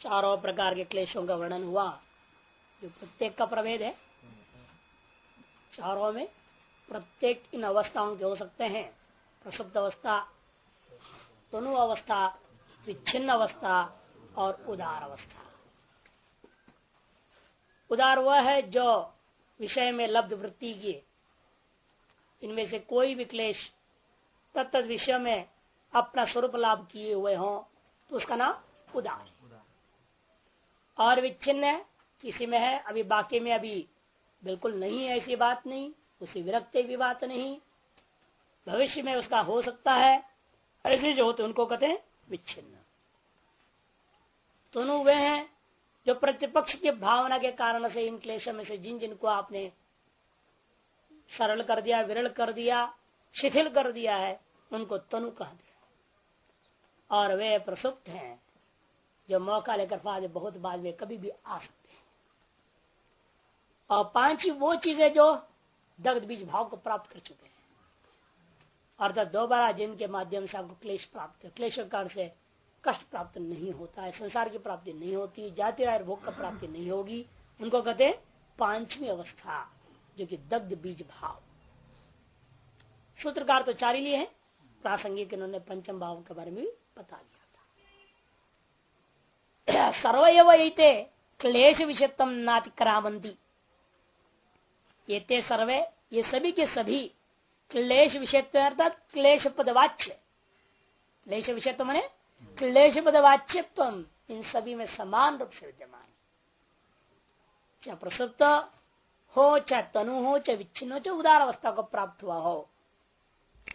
चारों प्रकार के क्लेशों का वर्णन हुआ। जो प्रत्येक का प्रभेद है, चारों में प्रत्येक इन अवस्थाओं के हो सकते हैं। प्रसुप्त अवस्था, तनु अवस्था, विच्छिन्न अवस्था और उदार अवस्था। उदार वह है जो विषय में लब्ध वृत्ति की इनमें से कोई भी क्लेश तत्त विषय में अपना स्वरूप लाभ किए हुए हों तो उसका नाम उदार है। और विच्छिन्न है। किसी में है, अभी बाकी में अभी बिल्कुल नहीं है ऐसी बात नहीं, उसी विरक्त की बात नहीं। भविष्य में उसका हो सकता है ऐसे जो होते उनको कहते हैं विच्छिन्न। दोनों वे हैं जो प्रतिपक्ष की भावना के कारण से इन क्लेशों में से जिन जिनको आपने सरल कर दिया, विरल कर दिया, शिथिल कर दिया है, उनको तनु कह दिया। और वे प्रसुप्त हैं। जो मौका लेकर बाद बहुत बाद में कभी भी आ सकते हैं। और पांचवी वो चीज़ें जो दग्ध बीज भाव को प्राप्त कर चुके हैं। अर्थात दोबारा जिनके माध्यम से आपको क्लेश प्राप्त, क्लेश कारण से कष्ट प्राप्त नहीं होता है, संसार की प्राप्ति नहीं होती, जाति राय भोग का प्राप्ति नहीं होगी। उनको कहते हैं पांचवी अवस्था, जो कि दग्ध बीज भाव। सूत्रकार तो चार ही लिए हैं। प्रासंगिक इन्होंने पंचम भाव के बारे में भी बता दिया। था सर्वयव क्लेश विषयतम नातिक्रामंती ये ते सर्वे, ये सभी के सभी क्लेश विषय अर्थात क्लेश पदवाच्य क्लेश विषय तो मैंने क्लेश पदवाच्यत्व इन सभी में समान रूप से विद्यमान। चाहे प्रसुप्त हो, चाहे तनु हो, चाहे विच्छिन्न हो, चाहे उदार अवस्था को प्राप्त हुआ हो,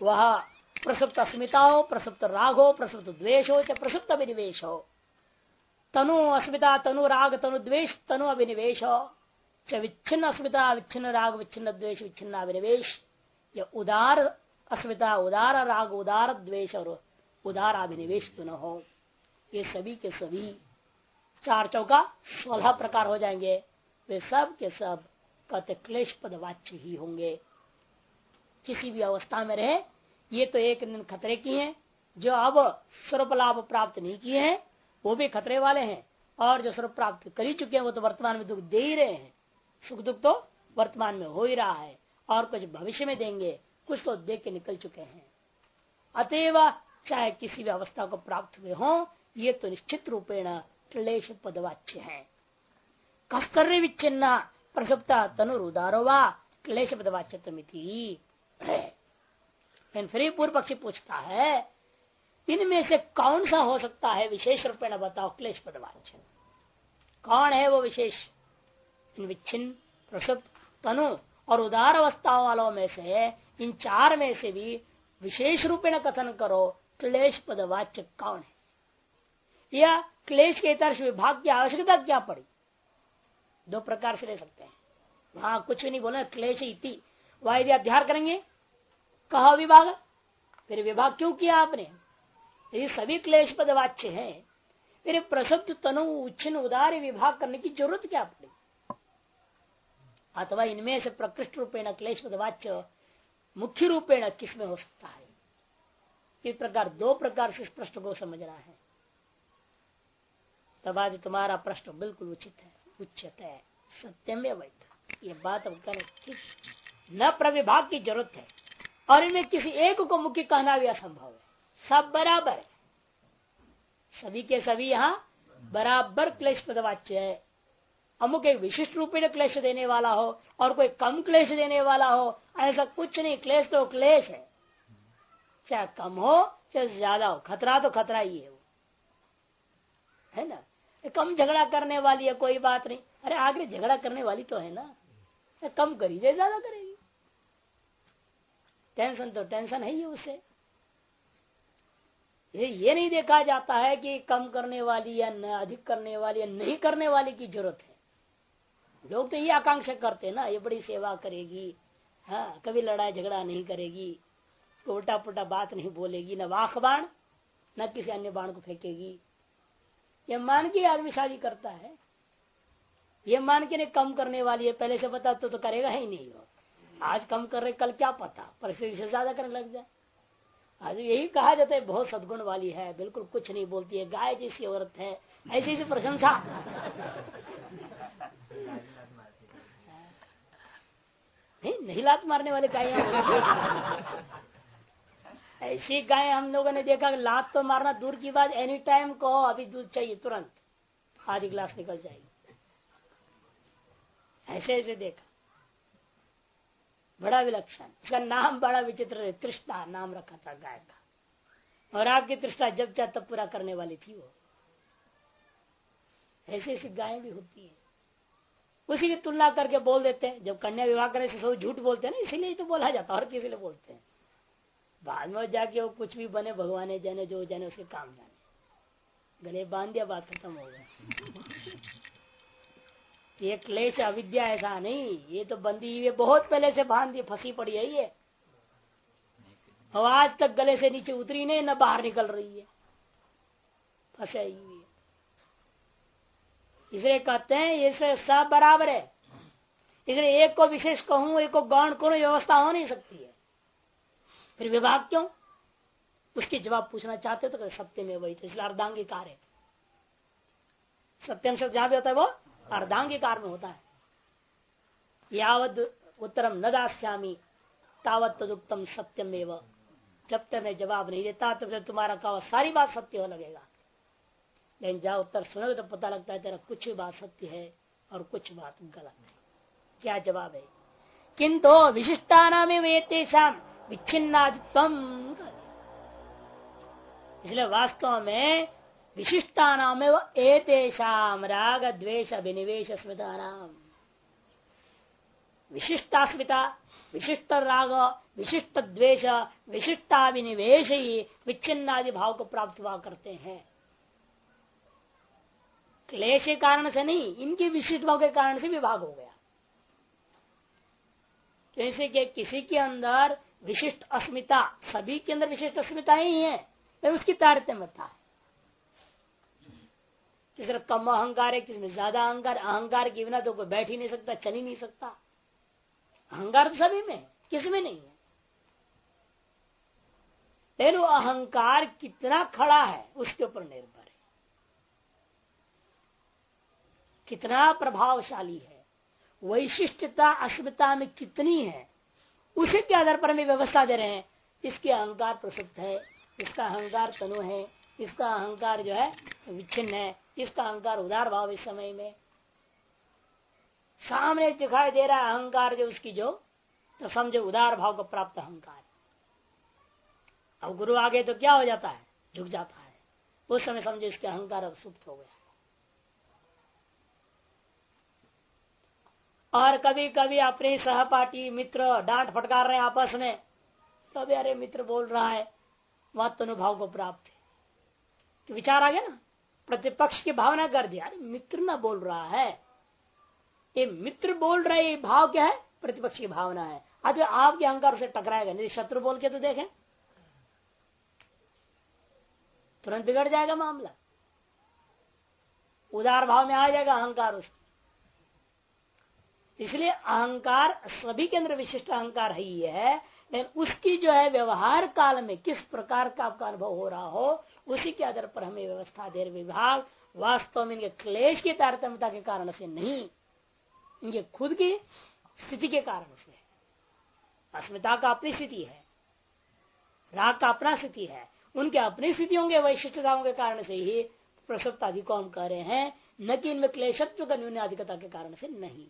वह प्रसुप्त अस्मिता हो, प्रसुप्त राग हो, प्रसुप्त द्वेष हो, चाहे प्रसुप्त अभिनिवेश हो तनु अस्मिता, तनु राग, तनु द्वेष, तनु अभिनिवेश। विच्छिन्न अस्मिता, विच्छिन्न राग, विच्छिन्न द्वेष, विच्छिन्न अभिनिवेश। उदार अस्मिता, उदार राग, उदार द्वेष और उदार अभिनिवेश न हो। ये सभी के सभी चार चौका सोलह प्रकार हो जाएँगे। वे सब के सब कत क्लेश पद वाच्य ही होंगे। किसी भी अवस्था में रहे, ये तो एक दिन खतरे की हैं, जो अब स्वरूप लाभ प्राप्त नहीं किए हैं वो भी खतरे वाले हैं। और जो स्वरूप प्राप्त कर ही चुके हैं, वो तो वर्तमान में दुख दे ही रहे हैं। सुख दुख तो वर्तमान में हो ही रहा है और कुछ भविष्य में देंगे, कुछ तो देख के निकल चुके हैं। अतएव चाहे किसी भी अवस्था को प्राप्त हुए हो, ये तो निश्चित रूपेण क्लेश पदवाच्य है। कस्कर विच्छिन्ना, प्रसुप्ता तनुरुदारो व, क्लेश पदवाच्य फिर पूर्व पक्षी पूछता है इनमें से कौन सा हो सकता है विशेष रूपेण बताओ? क्लेश पदवाच्य। कौन है वो विशेष? विच्छिन्न प्रसुप्त तनु और उदार अवस्था वालों में से, इन चार में से भी विशेष रूपेण कथन करो, क्लेश पद पदवाच्य कौन है? या क्लेश के तर्श विभाग की आवश्यकता क्या पड़ी? दो प्रकार से ले सकते हैं। वहाँ कुछ भी नहीं बोला, क्लेश इति वह यदि अध्यार करेंगे, कहा विभाग, फिर विभाग क्यों किया आपने? यदि सभी क्लेश पद वाच्य है। फिर प्रसुप्त तनु, उच्छिन्न, उदार विभाग करने की ज़रूरत क्या पड़ी? अथवा इनमें से प्रकृष्ट रूपेण क्लेश पद वाच्य, मुख्य रूपेण किसमें हो सकता है? इस प्रकार, दो प्रकार से प्रश्न को समझना है। तब आज तुम्हारा प्रश्न बिल्कुल उचित है उचित है सत्य में वैध। ये बात हम करें न प्रविभाग की ज़रूरत है, और इनमें किसी एक को मुख्य कहना भी असंभव है। सब बराबर। है सभी के सभी यहाँ बराबर क्लेश पदवाच्य है। अमुक एक विशिष्ट रूप में क्लेश देने वाला हो और कोई कम क्लेश देने वाला हो, ऐसा कुछ नहीं, क्लेश तो क्लेश है। चाहे कम हो, चाहे ज़्यादा हो, खतरा तो खतरा ही है वो। है ना? कम झगड़ा करने वाली है, कोई बात नहीं। अरे आगे झगड़ा करने वाली तो है ना? कम करी ज़्यादा करेगी टेंशन तो टेंशन है ही उससे। ये नहीं देखा जाता है कि कम करने वाली या अधिक करने वाली या नहीं करने वाली की ज़रूरत है। लोग तो ये आकांक्षा करते ना ये बड़ी सेवा करेगी हाँ कभी लड़ाई झगड़ा नहीं करेगी उल्टा पुल्टा बात नहीं बोलेगी न वाख बाण न किसी अन्य बाण को फेंकेगी। ये मान के आदमी शादी करता है। ये मान के नहीं कम करने वाली है पहले से पता तो, तो करेगा ही नहीं। आज कम कर रहे कल क्या पता? परिस्थिति से ज़्यादा करने लग जाए। आज यही कहा जाता है, बहुत सदगुण वाली है, बिल्कुल कुछ नहीं बोलती है, गाय जैसी औरत है, ऐसी ऐसी प्रशंसा। नहीं नहीं लात मारने वाले गाय ऐसी गाय हम लोगों ने देखा, लात तो मारना दूर की बात एनी टाइम कहो, अभी दूध चाहिए, तुरंत, आधी गिलास निकल जाएगी। ऐसे ऐसे देखा। बड़ा विलक्षण। इसका नाम बड़ा विचित्र है। तृष्णा नाम रखा था गाय का। और आपकी तृष्णा जब चाह तब पूरा करने वाली थी वो। ऐसी ऐसी गायें भी होती है। उसी की तुलना करके बोल देते हैं। जब कन्या विवाह करने से सब झूठ बोलते हैं ना, इसीलिए तो बोला जाता और किसी बोलते हैं। बाद में जाके वो कुछ भी बने, भगवान जाने, जो जाने, उसके काम जाने। गले बाँध दिया बात खत्म हो गया ये क्लेश अविद्या ऐसा नहीं, ये तो बंदी हुई बहुत पहले से बाँध फंसी पड़ी है ये। और आज तक गले से नीचे उतरी नहीं, न बाहर निकल रही है। फंसे हुई इसलिए कहते हैं, ये सब बराबर है। इसलिए एक को विशेष कहूँ, एक को गौण करूँ व्यवस्था हो नहीं सकती है। फिर विभाग क्यों? उसके जवाब पूछना चाहते तो सत्य में वही तो इसलिए अर्धांगिकार है। सत्यम शब्द जहाँ भी होता है वो अर्धांगिकार में होता है। यावत उत्तरम न दास्यामी, तावत तदुक्तम सत्यम एवं जब तक मैं जवाब नहीं देता, तब तक तुम्हारा कहा सारी बात सत्य हो लगेगा। लेकिन जहाँ उत्तर सुनोगे तो पता लगता है तेरा कुछ बात सत्य है और कुछ बात गलत है। क्या जवाब है? किंतु विशिष्टा नाम वेतेषाम विच्छिन्नादित्व। इसलिए वास्तव में विशिष्टा नाम एतेषाम राग द्वेष अभिनिवेश स्मृता नाम विशिष्टास्मिता विशिष्ट राग विशिष्ट द्वेष विशिष्टाभिनिवेश ही। विच्छिन्नादि भाव को प्राप्त हुआ करते हैं क्लेश के कारण से नहीं, इनके विशिष्ट भाव के कारण से विभाग हो गया। जैसे कि किसी के अंदर विशिष्ट अस्मिता, सभी के अंदर विशिष्ट अस्मिता ही है उसकी तारतम्यता किसी कम अहंकार है, किसी में ज़्यादा अहंकार अहंकार के बिना तो कोई बैठ ही नहीं सकता, चल ही नहीं सकता। अहंकार तो सभी में किसमें नहीं है। लेकिन अहंकार कितना खड़ा है, उसके ऊपर निर्भर है। कितना प्रभावशाली है वैशिष्टता अस्मिता में कितनी है, उसी के आधार पर हमें व्यवस्था दे रहे हैं। इसके अहंकार प्रसिद्ध है, इसका अहंकार तनु है इसका अहंकार जो है विच्छिन्न है। इसका अहंकार उदार भाव इस समय में। सामने दिखाई दे रहा है अहंकार जो, उसकी जो तो समझो उदार भाव को प्राप्त अहंकार। अब गुरु आगे तो क्या हो जाता है? झुक जाता है। उस समय समझो इसके अहंकार अब सुप्त हो गया। और कभी कभी अपने सहपाठी, मित्र डांट फटकार रहे आपस में। तो अरे मित्र बोल रहा है मत अनुभव को प्राप्त है। तो विचार आ गया ना? प्रतिपक्ष की भावना कर दिया मित्र ना बोल रहा है। ये मित्र बोल रहे भाव क्या है? प्रतिपक्ष की भावना है। आज आपके अहंकार से टकराएगा, नहीं शत्रु बोल के तो देखें। तुरंत बिगड़ जाएगा मामला। उदार भाव में आ जाएगा अहंकार उसका इसलिए अहंकार सभी के अंदर विशिष्ट अहंकार ही है। लेकिन उसकी जो है व्यवहार काल में किस प्रकार का आपका अनुभव हो रहा हो, उसी के आधार पर हमें व्यवस्था दे विभाग। वास्तव में इनके क्लेश की तारतम्यता के कारण से नहीं, इनके खुद की स्थिति के कारण से अस्मिता का अपनी स्थिति है, राग का अपना स्थिति है, उनके अपनी स्थितियों के वैशिष्टताओं के कारण से ही प्रसुप्त आदि को हम कह रहे हैं, न कि इनमें क्लेशत्व का न्यूनाधिकता के कारण से नहीं।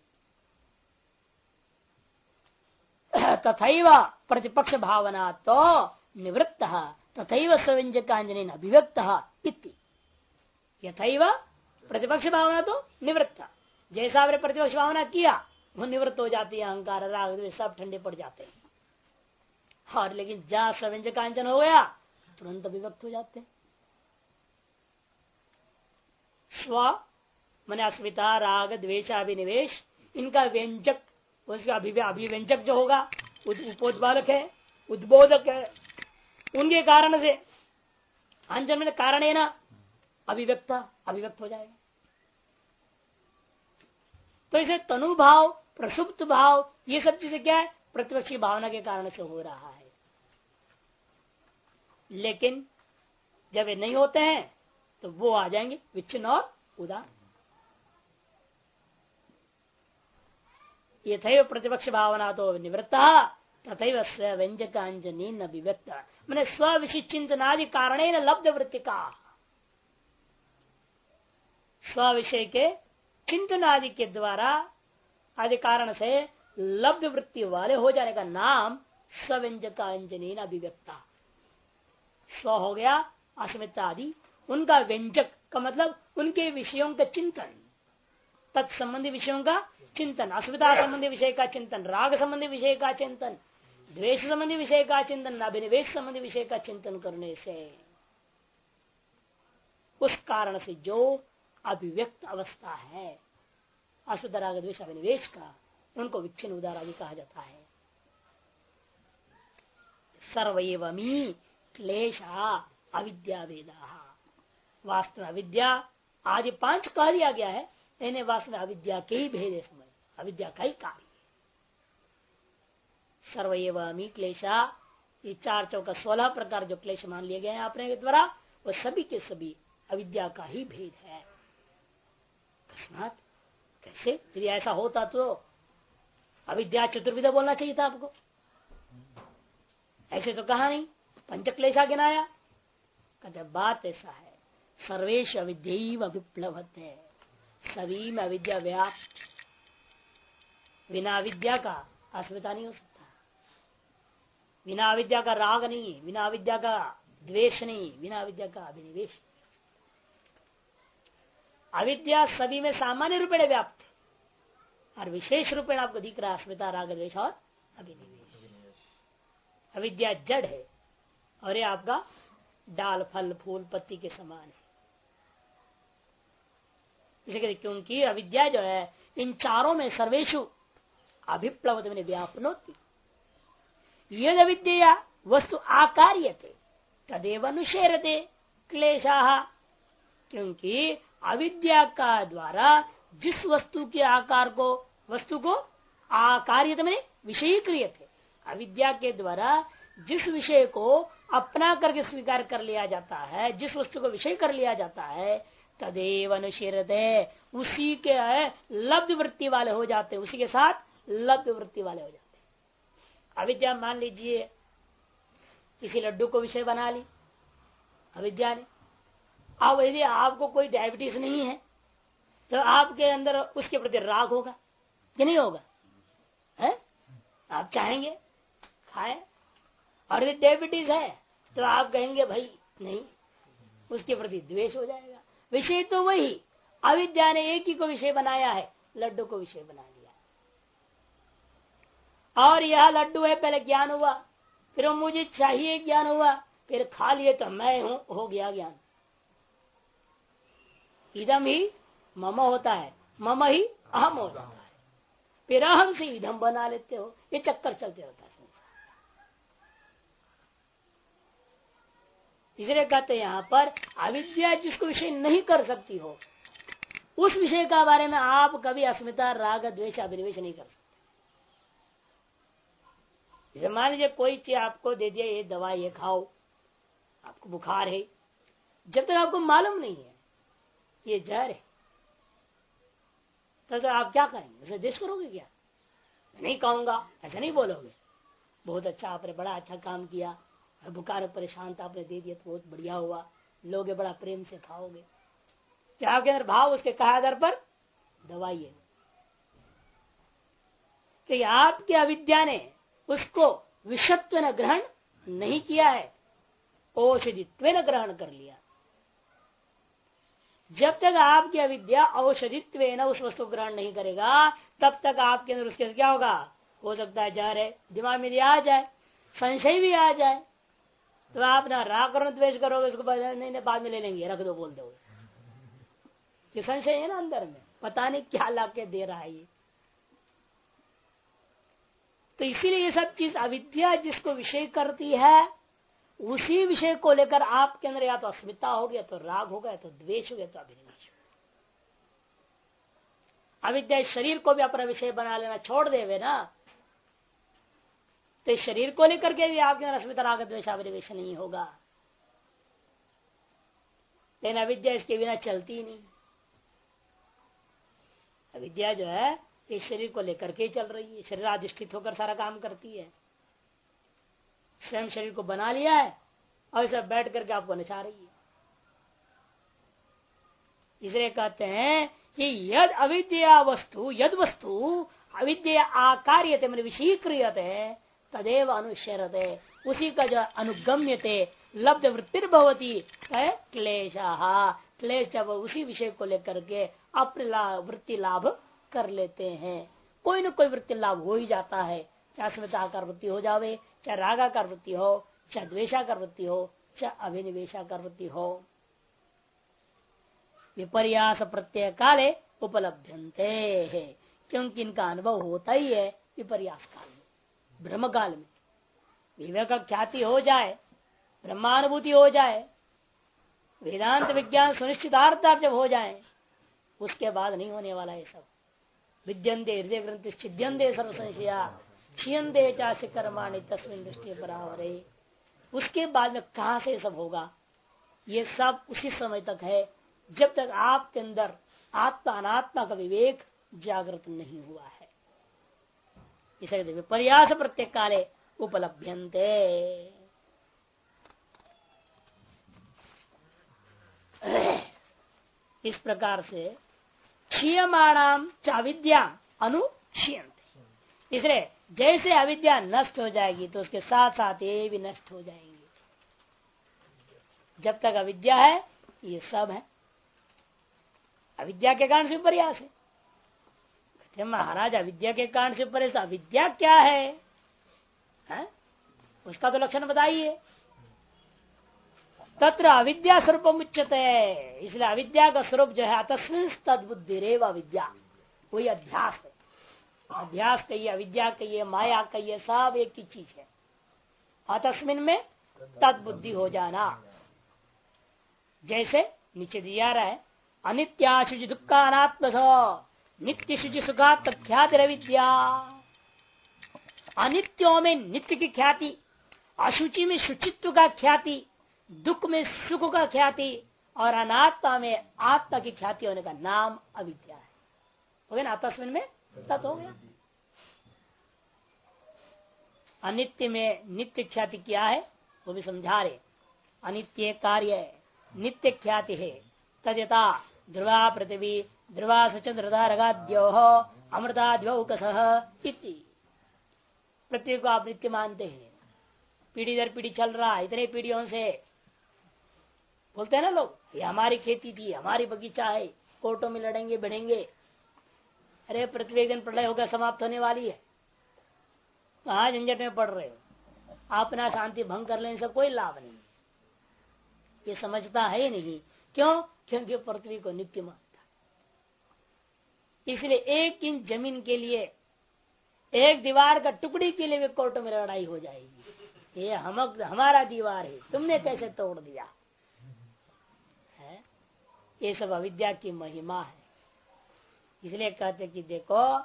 तथा प्रतिपक्ष भावना तो निवृत्त तथा स्वव्यंजकांजन अभिव्यक्त यथा प्रतिपक्ष भावना तो निवृत्त। जैसा आपने प्रतिपक्ष भावना किया? वो निवृत्त हो जाती है, अहंकार, राग सब ठंडे पड़ जाते हैं। और लेकिन जहाँ स्वव्यंजकांजन हो गया, तुरंत अभिव्यक्त हो जाते हैं। स्व, मन अस्मिता, राग द्वेशाभिनिवेश इनका व्यंजक उसका अभिव्यंजक जो होगा उपोदबालक है, उद्बोधक है, उनके कारण से अंजन में कारण है ना, अभिव्यक्त अभिव्यक्त हो जाएगा। तो इसे तनु भाव, प्रसुप्त भाव, ये सब चीज़ें क्या है? प्रतिपक्षी भावना के कारण से हो रहा है। लेकिन जब ये नहीं होते हैं तो वो आ जाएँगे विच्छिन्न और उदार। ये प्रतिपक्ष भावना तो निवृत्ता तथा स्व व्यंजक अंजनी न विव्यक्त। मैंने स्व विषय चिंतनादि कारण लब्ध वृत्ति का स्व विषय के चिंतन आदि के द्वारा आदि कारण से लब्ध वृत्ति वाले हो जाने का नाम स्व्यंजक अंजनी अभिव्यक्ता स्व हो गया अस्मिता आदि उनका व्यंजक का मतलब उनके विषयों का चिंतन। तत्संबंधी विषयों का चिंतन, अस्मिता संबंधी विषय का चिंतन, राग संबंधी विषय का चिंतन, द्वेष संबंधी विषय का चिंतन, अभिनिवेश संबंधी विषय का चिंतन करने से उस कारण से जो अभिव्यक्त अवस्था है, अस्मिता राग द्वेष अभिनिवेश का, उनको विच्छिन्न उदार आदि कहा जाता है। सर्वमी क्लेश अविद्या वेदा। वास्तव अविद्या आदि पाँच कह दिया गया है इन्हें वास्तव में अविद्या के ही भेद है समझ अविद्या का ही कार्य सर्वमी क्लेशा, ये चार चौका सोलह प्रकार जो क्लेश मान लिए गए हैं आपने के द्वारा, वो सभी के सभी अविद्या का ही भेद है। कैसे? यदि ऐसा होता तो अविद्या चतुर्विधा बोलना चाहिए था आपको। ऐसे तो कहा नहीं, पंच क्लेशा गिनाया। कहते बात ऐसा है, सर्वेश अविद्य विप्लवत है सभी में अविद्या व्याप्त बिना विद्या का अस्मिता नहीं हो सकता। बिना विद्या का राग नहीं, बिना विद्या का द्वेष नहीं, बिना विद्या का अभिनिवेश अविद्या सभी में सामान्य रूपेण व्याप्त और विशेष रूपेण आपको दिख रहा है अस्मिता, राग द्वेश और अभिनिवेश। अविद्या जड़ है और ये आपका डाल फल, फूल, पत्ती के समान है। इसे क्योंकि अविद्या जो है, इन चारों में सर्वेशु अभिप्लव व्यापनोती। यद अविद्या वस्तु आकार्य थे तदेव अनुशेरते क्लेशा। क्योंकि अविद्या का द्वारा जिस वस्तु के आकार को, वस्तु को आकार्य में विषय क्रिय थे अविद्या के द्वारा जिस विषय को अपना करके स्वीकार कर लिया जाता है, जिस वस्तु को विषय कर लिया जाता है तदेव अनुशीरते उसी के लब्ध वृत्ति वाले हो जाते, उसी के साथ लब्ध वृत्ति वाले हो जाते। अविद्या मान लीजिए, किसी लड्डू को विषय बना ली, अविद्या ने। अब यदि आपको कोई डायबिटीज़ नहीं है तो आपके अंदर उसके प्रति राग होगा कि नहीं होगा? है? आप चाहेंगे, खाए। और यदि डायबिटीज़ है तो आप कहेंगे, भाई, नहीं, उसके प्रति द्वेष हो जाएगा। विषय तो वही। अविद्या ने एक ही को विषय बनाया है, लड्डू को विषय बनाया और यह लड्डू है, पहले ज्ञान हुआ, फिर मुझे चाहिए ज्ञान हुआ, फिर खा लिए तो मैं हूँ, हो गया ज्ञान। इदम ही मम होता है, मम ही अहम होता है। फिर अहम से इधम बना लेते हो, ये चक्कर चलते रहता है। इसलिए कहते हैं यहाँ पर अविद्या जिसको विषय नहीं कर सकती हो उस विषय का बारे में आप कभी अस्मिता राग द्वेष अभिनिवेश नहीं कर सकते। मान लीजिए कोई चीज़ आपको दे दिया ये दवा ये खाओ आपको बुखार है जब तक आपको मालूम नहीं है ये जहर है तो, तो आप क्या करेंगे? उसे देश करोगे क्या? नहीं कहूँगा ऐसा नहीं बोलोगे। बहुत अच्छा आपने बड़ा अच्छा काम किया बुखार परेशान आपने दे दिया तो बहुत बढ़िया हुआ। लोगे बड़ा प्रेम से खाओगे। क्या अंदर भाव उसके कहा आधार पर, दवाई है। कि आपके अविद्या ने उसको विषत्व न ग्रहण नहीं किया है, औषधित्व न ग्रहण कर लिया। जब तक आपकी अविद्या औषधित्व न, उस वस्तु ग्रहण नहीं करेगा, तब तक आपके अंदर उसके क्या होगा? हो सकता है जा रहे, दिमाग में आ जाए, संशय भी आ जाए। तो आप ना राग करो, द्वेष करोगे, उसको नहीं नहीं, बाद में ले लेंगे, रख दो, बोल दो। संशय है ना अंदर में? पता नहीं क्या ला के दे रहा है ये। तो इसीलिए ये सब चीज़ अविद्या जिसको विषय करती है, उसी विषय को लेकर आपके अंदर या तो अस्मिता हो गया तो राग हो गया तो द्वेष हो गया तो अभिनिवेश अविद्या शरीर को भी अपना विषय बना लेना छोड़ देवे ना। तो शरीर को लेकर के भी आपके अस्मिता राग द्वेश अभिनिवेश नहीं होगा। लेकिन अविद्या इसके बिना चलती नहीं। अविद्या जो है, इस शरीर को लेकर के चल रही है। शरीर अधिष्ठित होकर सारा काम करती है। स्वयं शरीर को बना लिया है और इसे बैठ करके आपको नचा रही है। इसलिए कहते हैं कि यद अविद्या वस्तु, यद वस्तु अविद्या आकार्यते, मैंने विशीक्रियते तदेव अनुशरते। उसी का जो अनुगम्य थे लब्ध वृत्तिर्भवती है? क्लेश। क्लेश जब उसी विषय को लेकर के अपने वृत्ति लाभ कर लेते हैं। कोई न कोई वृत्ति लाभ हो ही जाता है। चाहे स्मृताकार वृत्ति हो जावे, चाहे रागाकार वृत्ति हो, चाहे द्वेशाकार वृत्ति हो, चाहे अभिनिवेशाकार वृत्ति हो। विपर्यास प्रत्यय काले उपलब्धते है। क्योंकि इनका अनुभव होता ही है विपर्यास काल। ब्रह्म काल में। विवेक ख्याति हो जाए, ब्रह्मानुभूति हो जाए, वेदांत विज्ञान सुनिश्चितार्थ जब हो जाए, उसके बाद नहीं होने वाला ये सब। विद्यंते हृदय ग्रंथि छिद्यंते सर्व संशया क्षीयते चाहे कर्माणी तस्वीन दृष्टि बराबर। उसके बाद में कहा से सब होगा? ये सब उसी समय तक है, जब तक आपके अंदर आत्मा अनात्मा का विवेक जागृत नहीं हुआ है। इसे विपर्यास प्रत्येक काले उपलभ्यंते इस प्रकार से क्षीयमाणाम चाविद्या अनुक्षीयते इसलिए जैसे अविद्या नष्ट हो जाएगी तो उसके साथ साथ ये भी नष्ट हो जाएँगे। जब तक अविद्या है, ये सब है। अविद्या के कारण से प्रयास है। महाराज अविद्या के कारण से प्रयास अविद्या क्या है, है? उसका तो लक्षण बताइए। तत्र अविद्या स्वरूप उच्चत है इसलिए अविद्या का स्वरूप जो है अतस्मिन तदबुद्धि रेव अविद्या। वही अध्यास है। अध्यास कहिए अविद्या कहिए माया कहिए सब एक ही चीज़ है। अतस्मिन में तदबुद्धि हो जाना। जैसे नीचे दिया रहा है अनित्या शुचि दुखा अनात्म नित्य शुचि सुखा तख्याति रविद्या। अनित्यों में नित्य की ख्याति, अशुचि में शुचित्व का ख्याति, दुख में सुख का ख्याति और अनात्मा में आत्मा की ख्याति होने का नाम अविद्या है। हो गया ना? तस्मिन में? तत् हो गया। अनित्य में नित्य ख्याति क्या है? वो भी समझा रहे। अनित्य कार्य नित्य ख्याति है। तद्यता ध्रुवा पृथ्वी ध्रुवा सचंद्रता रगाद्यो अमृताद्यो पृथ्वी को आप नित्य मानते हैं। पीढ़ी दर पीढ़ी चल रहा है, इतने पीढ़ियों से। बोलते हैं ना लोग, ये हमारी खेती थी, हमारी बगीचा है, कोर्टों में लड़ेंगे बढ़ेंगे अरे, पृथ्वी दिन प्रलय होकर समाप्त होने वाली है। कहा झंझट में पड़ रहे हो? अपना शांति भंग कर लेने से कोई लाभ नहीं ये समझता है नहीं। क्यों? क्योंकि पृथ्वी को नित्य मानता इसलिए एक इंच ज़मीन के लिए, एक दीवार का टुकड़ी के लिए भी कोर्ट में लड़ाई हो जाएगी। ये हम, हमारा दीवार है, तुमने कैसे तोड़ दिया? है? ये सब अविद्या की महिमा है। इसलिए कहते कि देखो,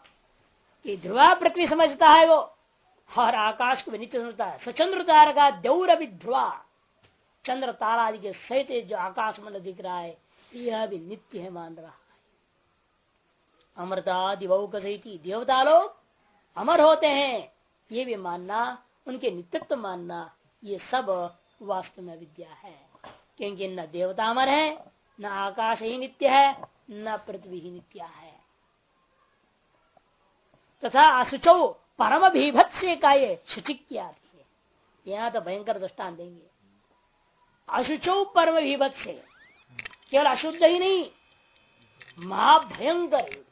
कि ध्रुवा पृथ्वी समझता है वो, और आकाश को भी नित्य समझता है। स्वचंद्र तारा का दौर अभी ध्रुवा। चंद्र तारा आदि के सहित जो आकाश मन दिख रहा है, यह भी नित्य है, मान रहा। अमृता दिवौ सहित देवता लोग अमर होते हैं। ये भी मानना, उनके नित्यत्व मानना, ये सब वास्तव में विद्या है। क्योंकि न देवता अमर है, न आकाश ही नित्य है, न पृथ्वी ही नित्य है। तथा असुचो परम भीभत से का ये शुचिक्या यहाँ तो भयंकर दृष्टान देंगे। अशुचो परम भीभत से केवल अशुद्ध ही नहीं, महाभयंकर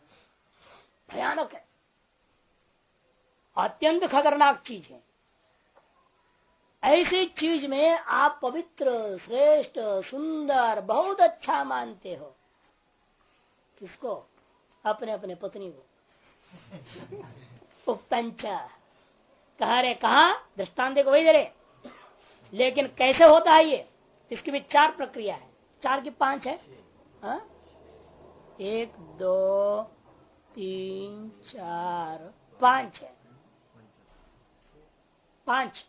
भयानक है। अत्यंत खतरनाक चीज़ है। ऐसी चीज़ में आप पवित्र, श्रेष्ठ, सुंदर, बहुत अच्छा मानते हो। किसको? अपने अपने पत्नी को। कहा रे कहा? दृष्टान देखो वही दे रहे लेकिन कैसे होता है ये? इसकी भी चार प्रक्रिया है। चार की पाँच है। हा? एक, दो तीन, चार, पाँच है। पाँच।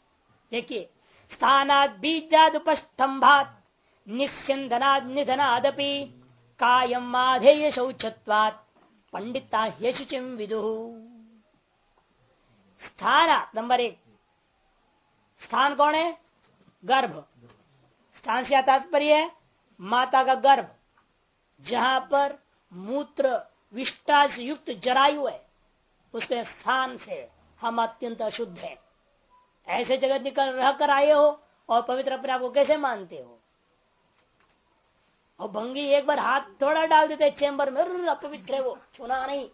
देखिए स्थानात बीजाद उपस्तंभात निस्यंदनाद निधनादपि कायम माधेय शौचत्वात पंडिता ह्यशुचिम विदु। स्थान नंबर एक। स्थान कौन है? गर्भ। स्थान से तात्पर्य है, माता का गर्भ। जहाँ पर मूत्र विष्टा से युक्त जरायु है, उसके स्थान से हम अत्यंत अशुद्ध हैं। ऐसे जगत निकल रह कर आए हो और पवित्र अपने आप को कैसे मानते हो? और भंगी एक बार हाथ थोड़ा डाल देते, चेंबर में अपवित्र है वो, छूना नहीं।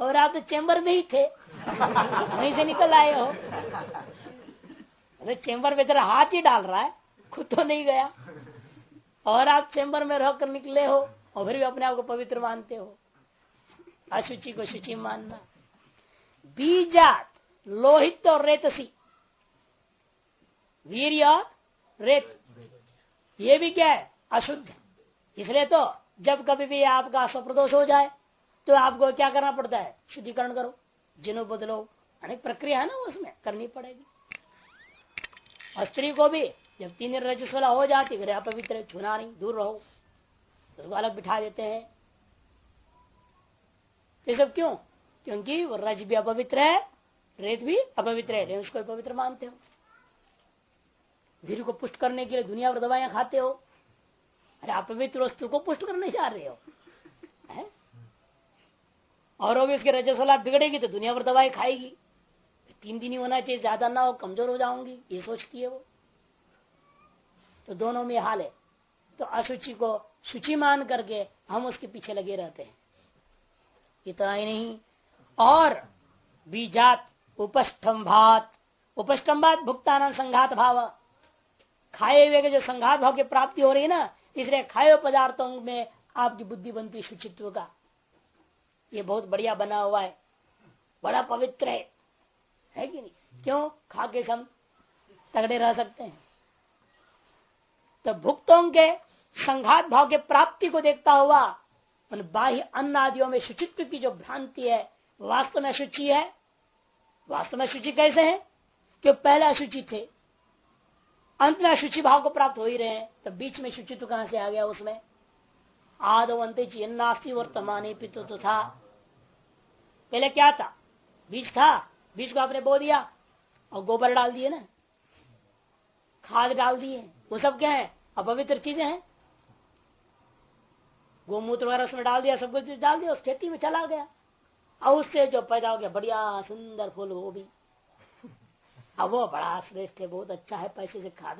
और आप तो चेंबर में ही थे, वहीं से निकल आए हो। अरे चेंबर में तेरा हाथ ही डाल रहा है, खुद तो नहीं गया। और आप चेंबर में रहकर निकले हो और फिर भी अपने आप को पवित्र मानते हो। अशुचि को शुचि मानना। बीजात लोहित और रेतसी। वीर रेत। ये भी क्या है? अशुद्ध। इसलिए तो जब कभी भी आपका स्वप्रदोष हो जाए तो आपको क्या करना पड़ता है? शुद्धिकरण करो। जिनो बदलो। अनेक प्रक्रिया है ना उसमें, करनी पड़ेगी। स्त्री को भी जब तीन रजस्वला हो जाती है अपवित्र छूना नहीं, दूर रहो। उसको अलग बिठा देते हैं। ये सब क्यों? क्योंकि रज भी अपवित्र है, रेत भी अपवित्र है, उसको पवित्र मानते हो। धीरे को पुष्ट करने के लिए दुनिया भर दवाइयाँ खाते हो। अरे अपवित्र वस्तु को पुष्ट करने जा रहे हो। है? और भी उसके रजस्वला बिगड़ेगी तो दुनिया भर दवाई खाएगी। तीन दिन ही होना चाहिए, ज़्यादा ना हो, कमज़ोर हो जाऊँगी, ये सोचती है वो। तो दोनों में हाल है। तो अशुचि को शुचि मान करके हम उसके पीछे लगे रहते हैं। इतना ही नहीं। और बीजात उपष्टम्भात। उपष्टम्भात भुगतान संघात भाव। खाए हुए के जो संघात भाव की प्राप्ति हो रही है ना, इसलिए खाए पदार्थों में आपकी बुद्धि बनती शुचित्व का। ये बहुत बढ़िया बना हुआ है। बड़ा पवित्र है। है कि नहीं? क्यों? खा के हम तगड़े रह सकते हैं। तो भुक्तों के संघात भाव के प्राप्ति को देखता हुआ उन बाह्य अन्न आदियों में शुचित्व की जो भ्रांति है, वास्तव में अशुचि है? वास्तव में शुचि कैसे है? कि पहले अशुचि थे, अंत में अशुचि भाव को प्राप्त हो ही रहे हैं तो बीच में शुचित्व कहाँ से आ गया उसमें? आदो अंत नास्ती वर्तमान पितु तो था पहले क्या था? बीज था? बीज को आपने बो दिया और गोबर डाल दिए ना? खाद डाल दिए। वो सब क्या है? अपवित्र चीज़ें हैं। गोमूत्र वगैरह उसमें डाल दिया, सब कुछ डाल दिया, उस खेती में चला गया। और उससे जो पैदा हो गया, बढ़िया सुंदर फूल, वो भी। अब वो बड़ा श्रेष्ठ है, बहुत अच्छा है, पैसे से खा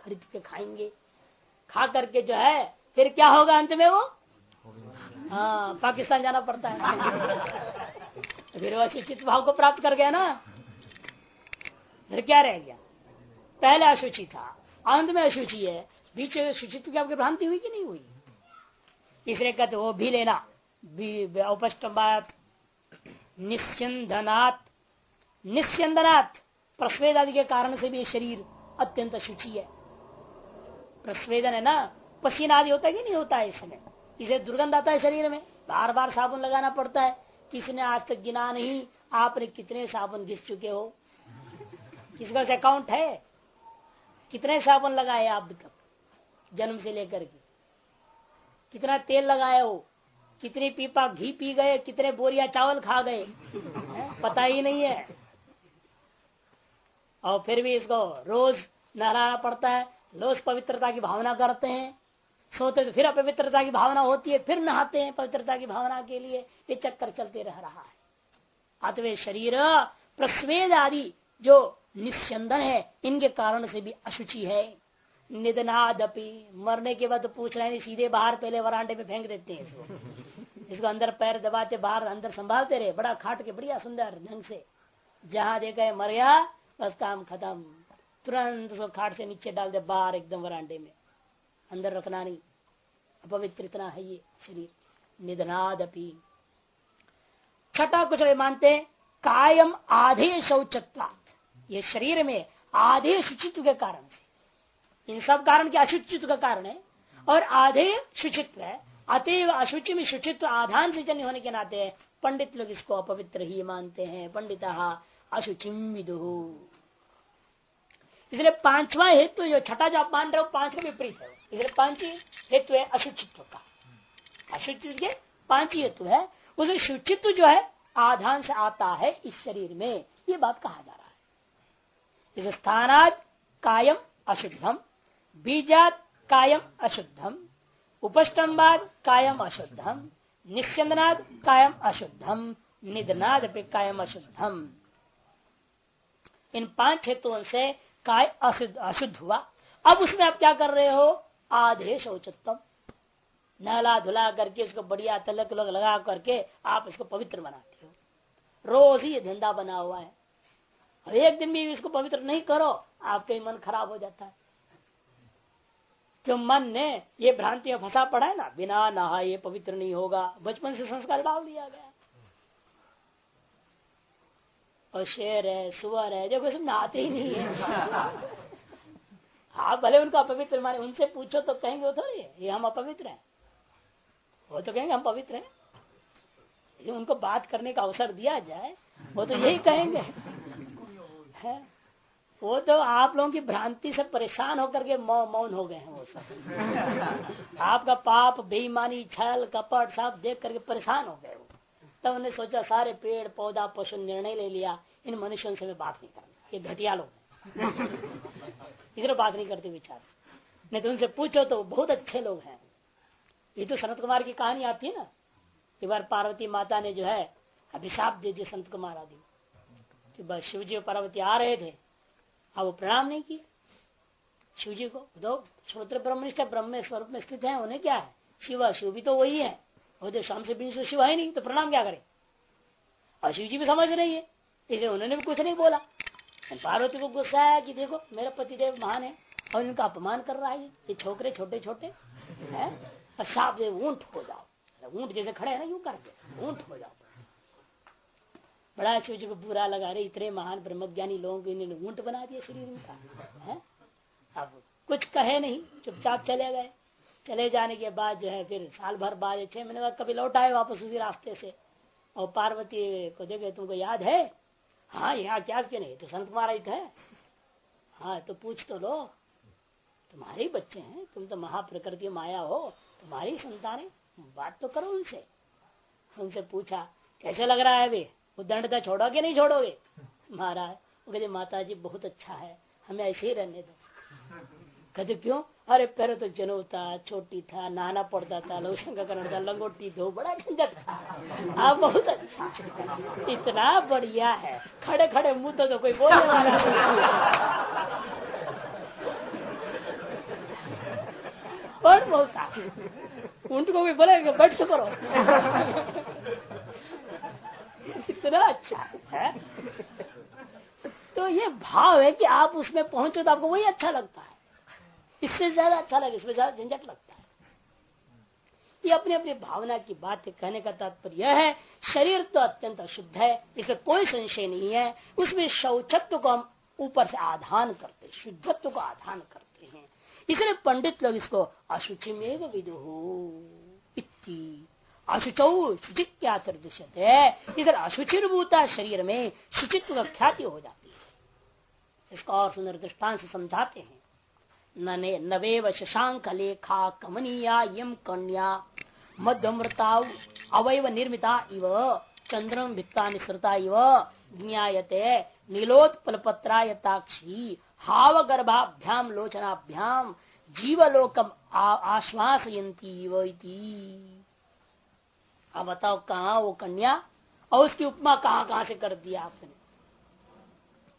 खरीद के खाएँगे। खा करके जो है, फिर क्या होगा अंत में वो? हाँ पाकिस्तान जाना पड़ता है। फिर वो अशुचित भाव को प्राप्त कर गया ना। फिर क्या रह गया? पहले अशुचि था। अंत में अशुचि है, बीच शुचित्व की आपकी भ्रांति हुई कि नहीं हुई? इसलिए कहते वो भी लेना। औपष्टम्बात, निस्यंदनात्। निस्यंदनात्, प्रस्वेद आदि के कारण से भी शरीर अत्यंत शुचि है। प्रस्वेदन है ना, पसीना आदि होता है कि नहीं होता है इसमें इसे दुर्गंध आता है शरीर में। बार बार साबुन लगाना पड़ता है। किसी ने आज तक गिना नहीं, आपने कितने साबुन घिस चुके हो? इसका अकाउंट है? कितने साबुन लगाए आप तक? जन्म से लेकर के। कितना तेल लगाए हो? कितनी पीपा घी पी गए, कितने बोरिया चावल खा गए? पता ही नहीं है। और फिर भी इसको रोज नहलाना पड़ता है, रोज पवित्रता की भावना करते हैं। सोते तो फिर अपवित्रता की भावना होती है, फिर नहाते हैं पवित्रता की भावना के लिए। ये चक्कर चलते रह रहा है। अतवे शरीर प्रस्वेद आदि जो निस्यंदन है, इनके कारण से भी अशुचि है। निधनादपि। मरने के बाद तो पूछ रहे हैं सीधे बाहर पहले वरांडे में फेंक देते हैं इसको। इसको अंदर पैर दबाते बाहर अंदर संभालते रहे। बड़ा खाट के बढ़िया सुंदर ढंग से। जहाँ देखा मर गया बस काम खत्म। तुरंत उसको खाट से नीचे डाल दे बाहर एकदम वरांडे में। अंदर रखना नहीं। अपवित्र इतना है ये शरीर। निधनादपि। छठा कुछ मानते कायम आधे शौचत्वा ये शरीर में आधे शुचित्व के कारण से। इन सब कारण के अशुचित्व का कारण है। और आधे शुचित्व है। अतएव अशुचि में शुचित्व आधान से जन्य होने के नाते पंडित लोग इसको अपवित्र ही मानते हैं। पंडित अशुचिम विदु। इसलिए पांचवा हेतु जो छठा जो आप मान रहे हो पाँच का विपरीत है। इसलिए पाँच हेतु है अशुचित्व का। अशुचित्व के पाँच हेतु है। उसमें शुचित्व जो है, आधान से आता है इस शरीर में। ये बात कहा जा रहा है। इस स्थानाद कायम अशुद्धम। बीजात कायम अशुद्धम उपष्टम्बाद कायम अशुद्धम निश्चंदनाद कायम अशुद्धम निधनाद कायम अशुद्धम। इन पाँच हेतुओं से काय अशुद्ध अशुद्ध हुआ। अब उसमें आप क्या कर रहे हो? आधे शौचत्तम नहला धुला करके इसको बढ़िया तलक लग लगा करके आप इसको पवित्र बनाते हो। रोज ही धंधा बना हुआ है। और एक दिन भी इसको पवित्र नहीं करो, आपका ही मन खराब हो जाता है। क्यों मन ने ये भ्रांति फंसा पड़ा है ना, बिना नहा ये पवित्र नहीं होगा, बचपन से संस्कार डाल दिया गया। और शेर है, सुअर है, जो कुछ नहाते ही नहीं है। आप भले उनको अपवित्र माने, उनसे पूछो तो कहेंगे वो थोड़ी ये हम अपवित्र हैं। वो तो कहेंगे हम पवित्र हैं। उनको बात करने का अवसर दिया जाए, वो तो यही कहेंगे। है? वो तो आप लोगों की भ्रांति से परेशान होकर के मौ मौन हो गए हैं वो सब। आपका पाप बेईमानी छल कपट सब देख करके परेशान हो गए वो। तब उन्होंने सोचा सारे पेड़ पौधा पशु निर्णय ले लिया। इन मनुष्यों से मैं बात नहीं करना। ये घटिया लोग इधर बात नहीं करते विचार। नहीं तो उनसे पूछो तो बहुत अच्छे लोग हैं। ये तो सनत कुमार की कहानी आती है ना? एक बार पार्वती माता ने जो है अभिशाप दे दिया संत कुमार आदि। कि बस शिव जी पार्वती आ रहे थे। अब प्रणाम नहीं किया। शिव जी को दो श्रोत्र ब्रह्मनिष्ठ ब्रह्म स्वरूप में स्थित है, उन्हें क्या है? शिव शिव भी तो वही है। वो जो शाम से बीच शिव है नहीं तो प्रणाम क्या करे? और शिव जी भी समझ रही है, इसलिए उन्होंने भी कुछ नहीं बोला। पार्वती को गुस्सा आया कि देखो, मेरा पतिदेव महान है, और इनका अपमान कर रहा है ये छोकरे छोटे छोटे, है? साफ़ ऊँट हो जाओ। ऊँट जैसे खड़े है ना, यूँ करके, ऊँट हो जाओ। बड़ा शिव जी को बुरा लगा रहे, इतने महान ब्रह्मज्ञानी लोगों को ऊँट बना दिया शरीर इनका है? अब कुछ कहे नहीं, चुपचाप चले गए। चले जाने के बाद जो है फिर साल भर बाद, छह महीने बाद कभी लौट आए वापस उसी रास्ते से। और पार्वती को देखे तुमको याद है? हाँ यहाँ क्या क्यों नहीं तो संत कुमार है हाँ तो पूछ तो लो। तुम्हारे ही बच्चे हैं, तुम तो महाप्रकृति माया हो, तुम्हारी संतान है। बात तो करो उनसे। उनसे पूछा, कैसे लग रहा है अभी? वो दंडता छोड़ोगे नहीं छोड़ोगे? महाराज वो कहते माता जी बहुत अच्छा है हमें ऐसे ही रहने दो। कहते क्यों? अरे पहले तो जनो था छोटी था नाना पड़ता था लोशन का करना था लंगोटी धो बड़ा झंझट था। आप बहुत अच्छा। इतना बढ़िया है। खड़े खड़े मुँह तो, तो कोई वाला कौन बोलता उनको भी बोलेगा बैठ करो। इतना अच्छा है। तो ये भाव है कि आप उसमें पहुंचो तो आपको वही अच्छा लगता है। इससे ज़्यादा अच्छा लगे, इसमें ज़्यादा झंझट लगता है। ये अपनी अपनी भावना की बात कहने का तात्पर्य यह है, शरीर तो अत्यंत अशुद्ध है, इसमें कोई संशय नहीं है। उसमें शौचत्व को हम ऊपर से आधान करते शुद्धत्व को आधान करते हैं। इसलिए पंडित लोग इसको अशुचि में विदुह अशुचौ शुचित क्या है इधर अशुचिर्भूता शरीर में शुचित्व का ख्याति हो जाती है। इसको और सुंदर दृष्टान से समझाते हैं। नने, नवेव शशांक लेखा कमनीया यम कन्या मध्यमृता अवैव निर्मिता इव चंद्रम भित्ता निसृता इव ज्ञाते नीलोत्पल पत्रायताक्षी हाव गर्भाभ्याम लोचनाभ्याम जीवलोकम आश्वासयंती अब बताओ कहा वो कन्या? और उसकी उपमा कहाँ कहाँ से कर दिया आपने?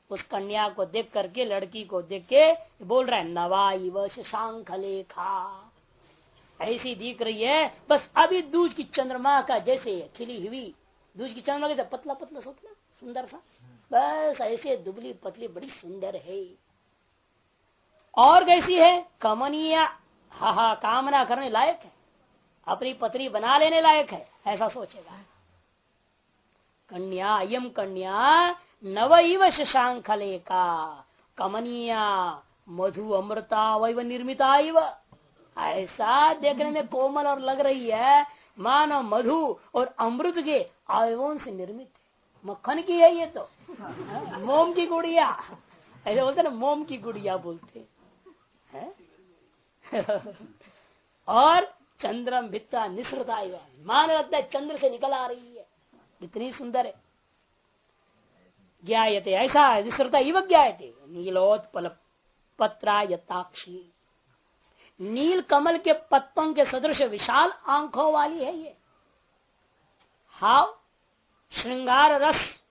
उस कन्या को देख करके, लड़की को देख के बोल रहा है, नवाई व लेखा ऐसी दिख रही है, बस अभी दूध की चंद्रमा का जैसे खिली हुई, दूज की चंद्रमा का पतला पतला सोचना सुंदर सा। बस ऐसे दुबली पतली बड़ी सुंदर है। और कैसी है? कमनिया, हा हा, कामना करने लायक है। अपनी पत्नी बना लेने लायक है, ऐसा सोचेगा। कन्या यम कन्या, नव इव शशांखले का, कमनिया, मधु अमृता, वैव निर्मिता इव। ऐसा देखने में कोमल और लग रही है, मानो मधु और अमृत के अवयों से निर्मित मक्खन की है ये तो। मोम की गुड़िया। ऐसे बोलते ना, मोम की गुड़िया बोलते हैं? और चंद्रम भित्ता निश्रता मान लगता है चंद्र से निकल आ रही है। इतनी सुंदर है। ज्ञाते ऐसा निश्रता इव ज्ञाते नीलोत्पल पत्रा यताक्षी नील कमल के पत्तों के सदृश विशाल आँखों वाली है ये। हाव, श्रृंगार रस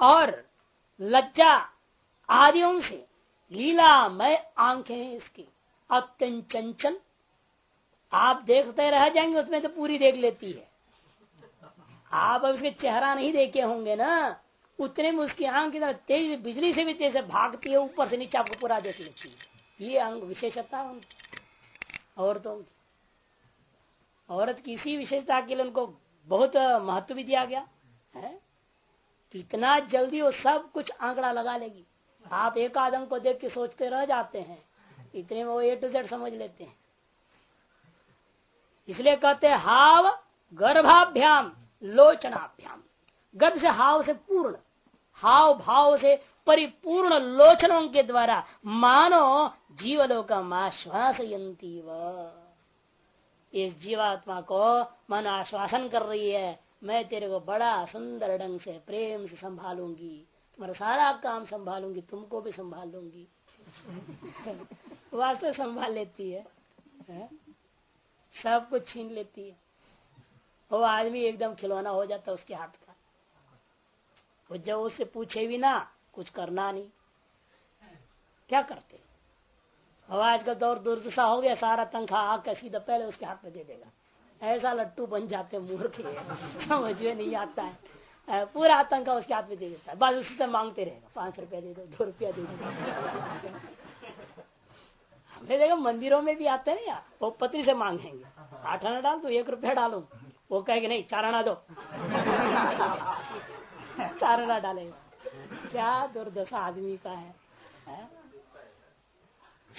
और लज्जा आदियों से लीला लीलामय आँखें हैं इसकी। अत्यंत चंचल आप देखते रह जाएँगे, उसमें तो पूरी देख लेती है। आप उसके चेहरा नहीं देखे होंगे ना, उतने में उसकी आँख की तरह तेज बिजली से भी तेज भागती है, ऊपर से नीचे आपको पूरा देख लेती है। ये अंग विशेषता उनकी। औरतों की। औरत की इसी विशेषता के लिए उनको बहुत महत्व भी दिया गया, है? कितना जल्दी वो सब कुछ आंकड़ा लगा लेगी। आप एक आदम को देख के सोचते रह जाते हैं। इतने में वो ए टू जेड समझ लेते हैं। इसलिए कहते हैं हाव गर्भाभ्याम लोचनाभ्याम। गर्भ से हाव से पूर्ण हाव भाव से परिपूर्ण लोचनों के द्वारा मानो जीवलों का आश्वासयंती इस जीवात्मा को मन आश्वासन कर रही है मैं तेरे को बड़ा सुंदर ढंग से प्रेम से संभालूँगी। तुम्हारा सारा काम संभालूँगी तुमको भी संभाल लूँगी। वास्तव संभाल लेती है, है? सब कुछ छीन लेती है। वो आदमी एकदम खिलौना हो जाता है उसके हाथ का। वो जब उससे पूछे भी ना, कुछ करना नहीं। क्या करते? अब आज का दौर दुर्दशा हो गया, सारा तनख्वाह आकर सीधा पहले उसके हाथ में दे देगा। ऐसा लट्टू बन जाते मूर्ख समझ में नहीं आता है। पूरा आतंका उसके हाथ में दे देता है। बस उसी से मांगते रहेगा। पाँच रुपया दे दो दो रुपया दे दो। हमने देखा मंदिरों में भी आते हैं यार वो पत्री से मांगेंगे। आठ आना डाल दो एक रुपया डालो। वो कहेगा नहीं चार आना दो। चार आना डालेगा। क्या दुर्दशा आदमी का है, है?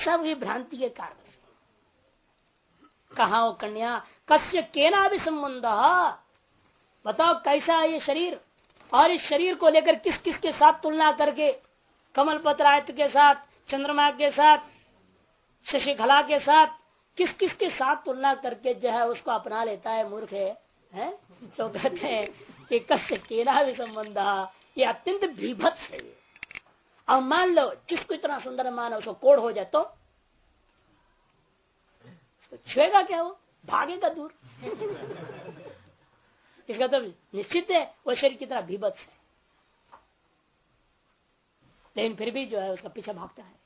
सब ये भ्रांति के कारण। कहा वो कन्या? कस्य केना भी संबंध बताओ कैसा है ये शरीर? और इस शरीर को लेकर किस किस के साथ तुलना करके? कमल पत्र के साथ चंद्रमा के साथ शशिखला के साथ किस किस के साथ तुलना करके जो है उसको अपना लेता है मूर्ख है, है? तो कहते हैं कि कस्य केना भी संबंध ये अत्यंत भीभत्स है अब मान लो जिसको इतना सुंदर माना उसको कोड़ हो जाए तो? छुएगा क्या वो? भागेगा दूर। इसका तो निश्चित है वो शरीर कितना भीभत्स है। लेकिन फिर भी जो है उसका पीछे भागता है।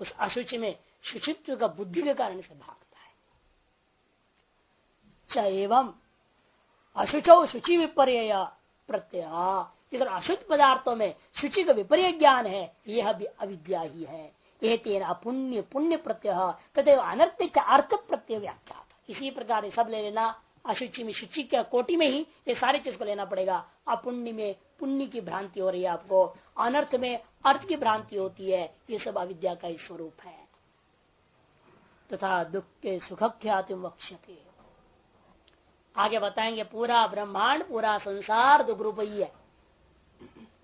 उस अशुचि में शुचित्व का बुद्धि के कारण से भागता है। च एवं अशुचो शुचि विपर्य प्रत्यय। इधर अशुद्ध पदार्थों में शुचि का विपर्य ज्ञान है, यह भी अविद्या ही है। यह तेरा अपुण्य, पुण्य प्रत्यय तथा अनर्थ अर्थ प्रत्यय व्याख्या इसी प्रकार सब ले लेना अशुचि में शुचि के कोटि में ही, ये सारी चीज़ को लेना पड़ेगा। अपुण्य में पुण्य की भ्रांति हो रही है आपको। अनर्थ में अर्थ की भ्रांति होती है, ये सब अविद्या का ही स्वरूप है। तथा तो दुख के सुख ख्याति वक्ष्यते। आगे बताएँगे, पूरा ब्रह्मांड, पूरा संसार दुख रूप ही है।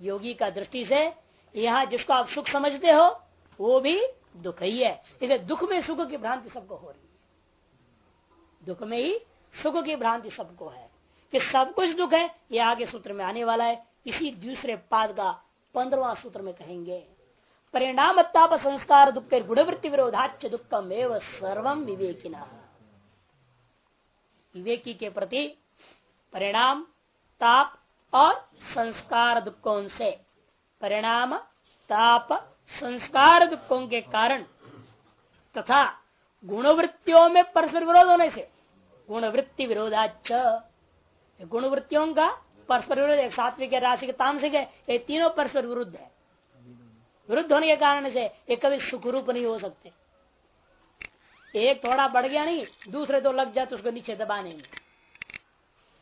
योगी का दृष्टि से, यहाँ जिसको आप सुख समझते हो, वो भी दुख ही है। इसे दुख में सुख की भ्रांति सबको हो रही है। दुख में ही सुख की भ्रांति सबको है। कि सब कुछ दुख है, ये आगे सूत्र में आने वाला है। इसी दूसरे पाद का पंद्रवा सूत्र में कहेंगे परिणाम ताप संस्कार दुख गुणवृत्ति विरोधाच दुखम एवं सर्वम विवेकिना। विवेकी के प्रति परिणाम, ताप और संस्कार दुखों से, परिणाम, ताप, संस्कार दुखों के कारण तथा गुणवृत्तियों में परस्पर विरोध होने से, गुणवृत्ति विरोधाच गुणवृत्तियों का परस्पर विरुद्ध, एक सात्विक है राशि के तामसिक है। ये तीनों परस्पर विरुद्ध है। विरुद्ध होने के कारण से ये कभी सुखरूप नहीं हो सकते। एक थोड़ा बढ़ गया नहीं, दूसरे दो लग जाए तो उसको नीचे दबाने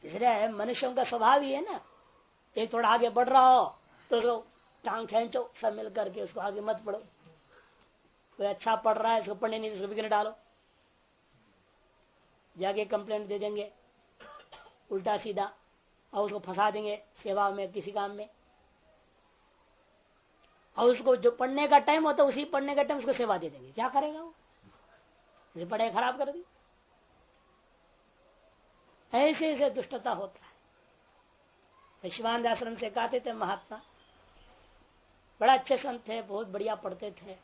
इसलिए मनुष्यों का स्वभाव ही है ना एक थोड़ा आगे बढ़ रहा हो तो टांग खेचो, सब मिल करके उसको आगे मत पढ़ो कोई अच्छा पढ़ रहा है, इसको पढ़ने नहीं उसको विघ्न डालो। जाके कंप्लेंट दे देंगे। उल्टा सीधा। और उसको फंसा देंगे सेवा में, किसी काम में। और उसको जो पढ़ने का टाइम होता है, उसी पढ़ने का टाइम उसको सेवा दे देंगे। क्या करेगा वो? पढ़ाई खराब कर दी। ऐसे ऐसे दुष्टता होता है। शिवानंद आश्रम से कहते थे महात्मा, बड़ा अच्छे संत थे, बहुत बढ़िया पढ़ते थे।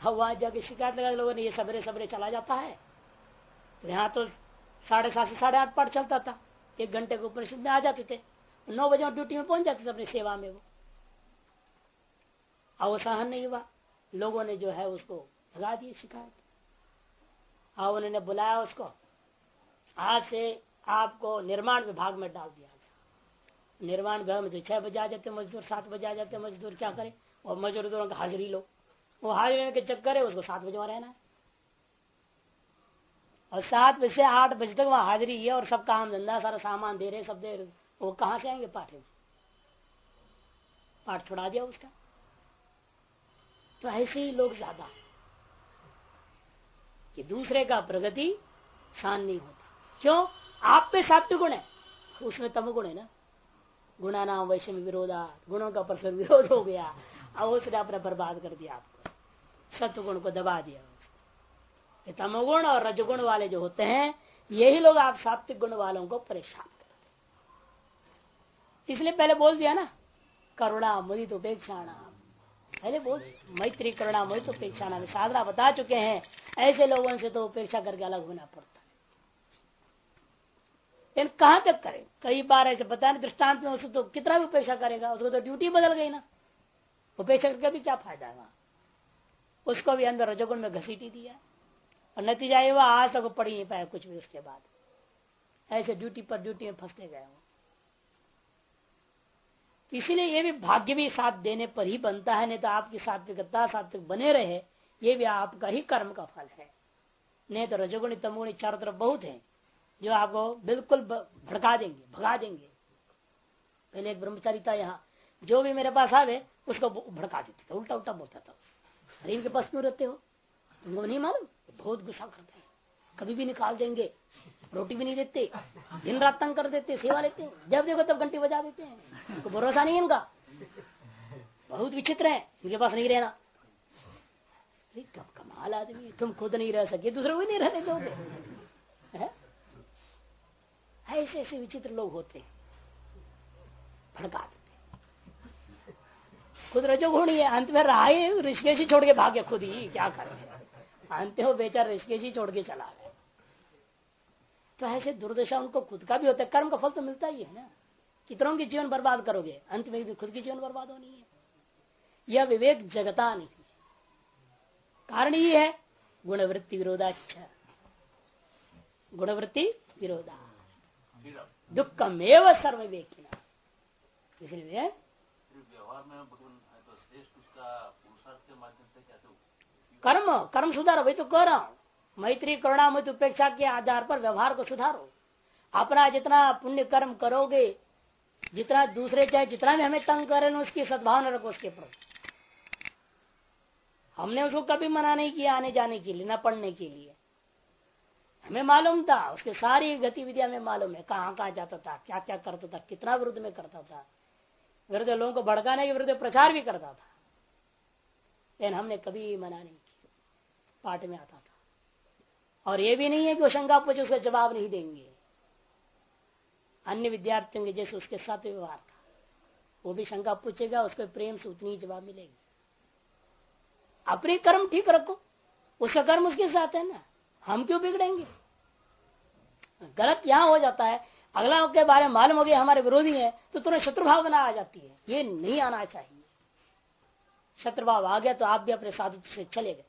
हवा जाके शिकायत लगा लोगों ने ये सबरे सबरे चला जाता है। तो यहाँ तो साढ़े सात से साढ़े आठ पाठ चलता था। एक घंटे के ऊपर में आ जाते थे। नौ बजे ड्यूटी में पहुँच जाते थे अपनी सेवा में वो। अवसाहन नहीं हुआ। लोगों ने जो है उसको लगा दी शिकायत। और उन्होंने बुलाया उसको। आज से आपको निर्माण विभाग में डाल दिया निर्माण विभाग में तो छह बजे आ जाते मजदूर, सात बजे आ जाते मजदूर। क्या करें? और मजदूरों की हाजिरी लो। वो हाजिरी के चक्कर है, उसको सात बजे वहाँ रहना है। और सात बजे से आठ बजे तक वहाँ हाजिरी है और सब काम धंधा, सारा सामान दे रहे सब दे रहे वो कहाँ से आएँगे पाठ में? पाठ छुड़ा दिया उसका। तो ऐसे ही लोग ज़्यादा कि दूसरे का प्रगति शान नहीं होता। क्यों? आप पे सात्विक गुण है। उसमें तम गुण है ना। गुणा नाम वैश्व विरोधा, गुणों का परस्पर विरोध हो गया। और उसने अपना बर्बाद कर दिया आपको। सत्व गुण को दबा दिया। तमोगुण और रजगुण वाले जो होते हैं, यही लोग आप सात्विक गुण वालों को परेशान करते इसलिए पहले बोल दिया ना करुणा मुदित उपेक्षा पहले बोल, मैत्री करुणा मुदित उपेक्षा साधना बता चुके हैं, ऐसे लोगों से तो उपेक्षा करके अलग होना पड़ता लेकिन कहाँ तक करे? कई बार ऐसे बता दृष्टांत में उसको तो कितना भी उपेक्षा करेगा, उसको तो ड्यूटी बदल गई ना। उपेक्षा करके भी क्या फ़ायदा है उसको भी अंदर रजोगुण में घसीटी दिया। और नतीजा ये वह आज तक पढ़ नहीं पाया कुछ भी उसके बाद। ऐसे ड्यूटी पर ड्यूटी में फंसते गए वो इसीलिए ये भी भाग्य भी साथ देने पर ही बनता है, नहीं तो आपकी सात्विकता, सात्विक बने रहे, ये भी आपका ही कर्म का फल है। नहीं तो रजोगुणी, तमगुणी चारों तरफ़ बहुत है, जो आपको बिल्कुल भड़का देंगे, भगा देंगे। पहले एक ब्रह्मचारी था यहाँ, जो भी मेरे पास आवे, उसको भड़का देते थे उल्टा उल्टा बोलता था। अरे के पास क्यों रहते हो? तुमको नहीं मालूम? बहुत गुस्सा करते हैं। कभी भी निकाल देंगे। रोटी भी नहीं देते। दिन रात तंग कर देते, सेवा लेते हैं। जब देखो तब घंटी बजा देते हैं। तो भरोसा नहीं इनका। बहुत विचित्र है। इनके पास नहीं रहना। कब कमाल आदमी तुम खुद नहीं रह सके, दूसरे को नहीं रहने दोगे। ऐसे ऐसे विचित्र लोग होते हैं। भड़का देते खुद रजोगुणी है अंत में रहा ऋषिकेश छोड़ के भाग्य खुद ही। क्या करें? अंत हो, बेचार ऋषिकेश ही छोड़ के चला गया। तो ऐसे दुर्दशा उनको खुद का भी होता है, कर्म का फल तो मिलता ही है ना। कितनों की जीवन बर्बाद करोगे? अंत में भी खुद की जीवन बर्बाद होनी है। यह विवेक जगता नहीं कारण ये है, गुणवृत्ति विरोधाच गुणवृत्ति विरोधा। दुखमेव सर्व विवेकिना इसलिए व्यवहार में तो श्रेष्ठ उसका पुरुषार्थ के माध्यम से कैसे कर्म कर्म सुधारो भाई तो कह रहा हूँ। मैत्री, करुणा मत उपेक्षा के आधार पर व्यवहार को सुधारो। अपना जितना पुण्य कर्म करोगे, जितना दूसरे चाहे जितना भी हमें तंग करें, उसकी सद्भावना रखो उसके प्रति। हमने उसको कभी मना नहीं किया आने जाने के लिए, न पढ़ने के लिए। हमें मालूम था, उसके सारी गतिविधियाँ हमें मालूम है, कहाँ कहाँ जाता था क्या क्या करता था, कितना विरुद्ध में करता था। विरुद्ध लोगों को भड़काने के विरुद्ध प्रचार भी करता था। लेकिन हमने कभी मना नहीं किया। पाठ में आता था। और ये भी नहीं है कि वो शंका पूछे उसका जवाब नहीं देंगे। अन्य विद्यार्थियों के जैसे उसके साथ व्यवहार था। वो भी शंका पूछेगा, उसको प्रेम से उतनी जवाब मिलेगी। अपने कर्म ठीक रखो। उसका कर्म उसके साथ है ना। हम क्यों बिगड़ेंगे? गलत यहाँ हो जाता है। अगला के बारे में मालूम हो गया, हमारे विरोधी है तो तुरंत शत्रु भावना आ जाती है। ये नहीं आना चाहिए। शत्रुभाव आ गया तो आप भी अपने साधु से चले गए।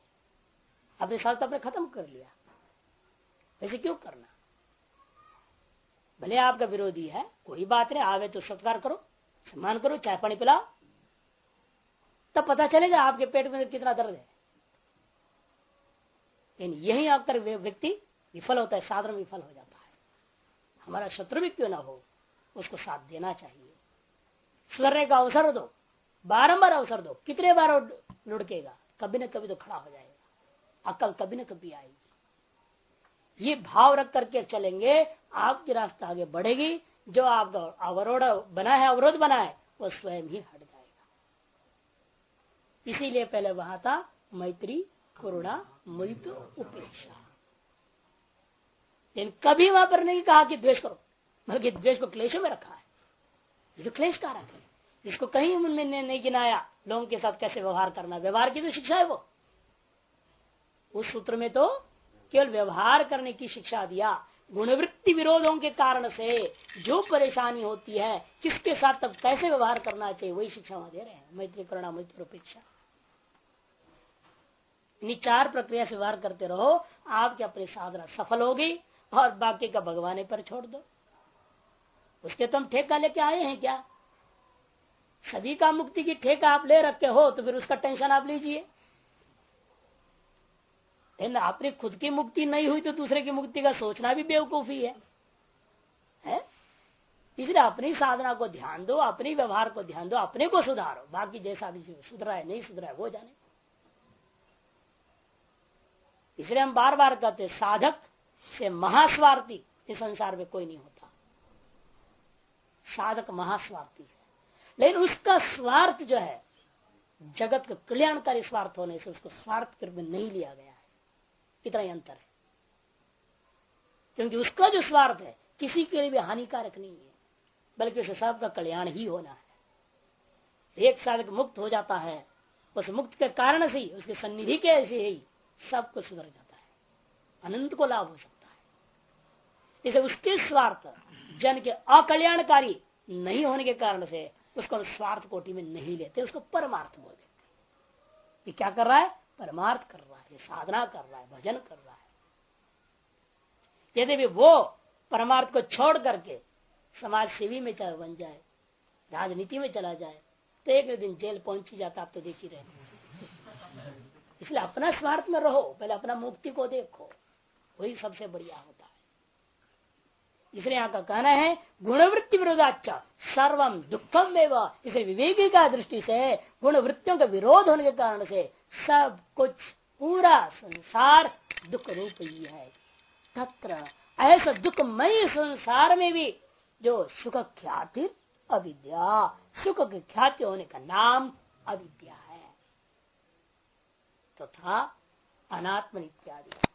अपने साथ अपने खत्म कर लिया। ऐसे क्यों करना? भले आपका विरोधी है, कोई बात नहीं, आवे तो सत्कार करो, सम्मान करो, चाय पानी पिलाओ। तब पता चलेगा आपके पेट में कितना दर्द है। लेकिन यही आकर व्यक्ति विफल होता है साधन विफल हो जाता है। हमारा शत्रु भी क्यों ना हो, उसको साथ देना चाहिए। सुधरने का अवसर दो, बारंबार अवसर दो, कितने बार लुढ़केगा, कभी ना कभी तो खड़ा हो जाएगा। अकल कभी न कभी आएगी। ये भाव रख करके चलेंगे, आपकी रास्ता आगे बढ़ेगी, जो आपका अवरोध बना है, अवरोध बना है, वो स्वयं ही हट जाएगा। इसीलिए पहले वहाँ था, मैत्री, करुणा मुदित उपेक्षा। लेकिन कभी वहाँ पर नहीं कहा कि द्वेष करो, बल्कि द्वेष को क्लेश में रखा है। ये तो क्लेश कारक है। इसको कहीं उनमें नहीं गिनाया, लोगों के साथ कैसे व्यवहार करना, व्यवहार की तो शिक्षा है वो। उस सूत्र में तो केवल व्यवहार करने की शिक्षा दिया। गुणवृत्ति विरोधों के कारण से जो परेशानी होती है, किसके साथ तब कैसे व्यवहार करना चाहिए, वही शिक्षा वहाँ दे रहे हैं मैत्री करुणा मैत्री अपेक्षा चार प्रक्रिया से व्यवहार करते रहो, आपकी अपनी साधना सफल होगी और बाकी का भगवान पर छोड़ दो। उसके तुम ठेका लेके आए हैं क्या? सभी का मुक्ति की ठेका आप ले रखे हो तो फिर उसका टेंशन आप लीजिए। अपनी खुद की मुक्ति नहीं हुई तो दूसरे की मुक्ति का सोचना भी बेवकूफ़ी है, है? इसलिए अपनी साधना को ध्यान दो अपने व्यवहार को ध्यान दो अपने को सुधारो। बाकी जैसा भी सुधरा है नहीं सुधरा है वो जाने। इसलिए हम बार बार कहते साधक से महास्वार्थी इस संसार में कोई नहीं होता। साधक महास्वार्थी है। लेकिन उसका स्वार्थ जो है जगत का कल्याणकारी स्वार्थ होने से उसको स्वार्थ के रूप में नहीं लिया गया है। इतना ही अंतर है। क्योंकि उसका जो स्वार्थ है, किसी के लिए भी हानिकारक नहीं है, बल्कि उसे सबका कल्याण ही होना है। एक साधक मुक्त हो जाता है, उस मुक्त के कारण से ही, उसकी सन्निधि के ऐसे ही सब कुछ सुधर जाता है। अनंत को लाभ हो सकता है। इसे उसके स्वार्थ, जन के अकल्याणकारी नहीं होने के कारण से, उसको स्वार्थ कोटि में नहीं लेते, उसको परमार्थ बोल देते क्या कर रहा है? परमार्थ कर रहा है, साधना कर रहा है, भजन कर रहा है। यदि भी वो परमार्थ को छोड़ करके समाज सेवी में चाहे बन जाए, राजनीति में चला जाए तो एक दिन जेल पहुँच ही जाता, आप तो देख ही रहे इसलिए अपना स्वार्थ में रहो, पहले अपना मुक्ति को देखो, वही सबसे बढ़िया होता है। इसलिए यहाँ का कहना है, गुणवृत्ति विरोधाचा सर्वम दुखम एवं। इसे विवेकी का दृष्टि से, गुणवृत्तियों का विरोध होने के कारण से सब कुछ पूरा संसार दुख रूप ही। है तत्र ऐसा दुखमय संसार में भी जो सुख ख्याति अविद्या सुख की ख्याति होने का नाम अविद्या है। तथा तो अनात्म इत्यादि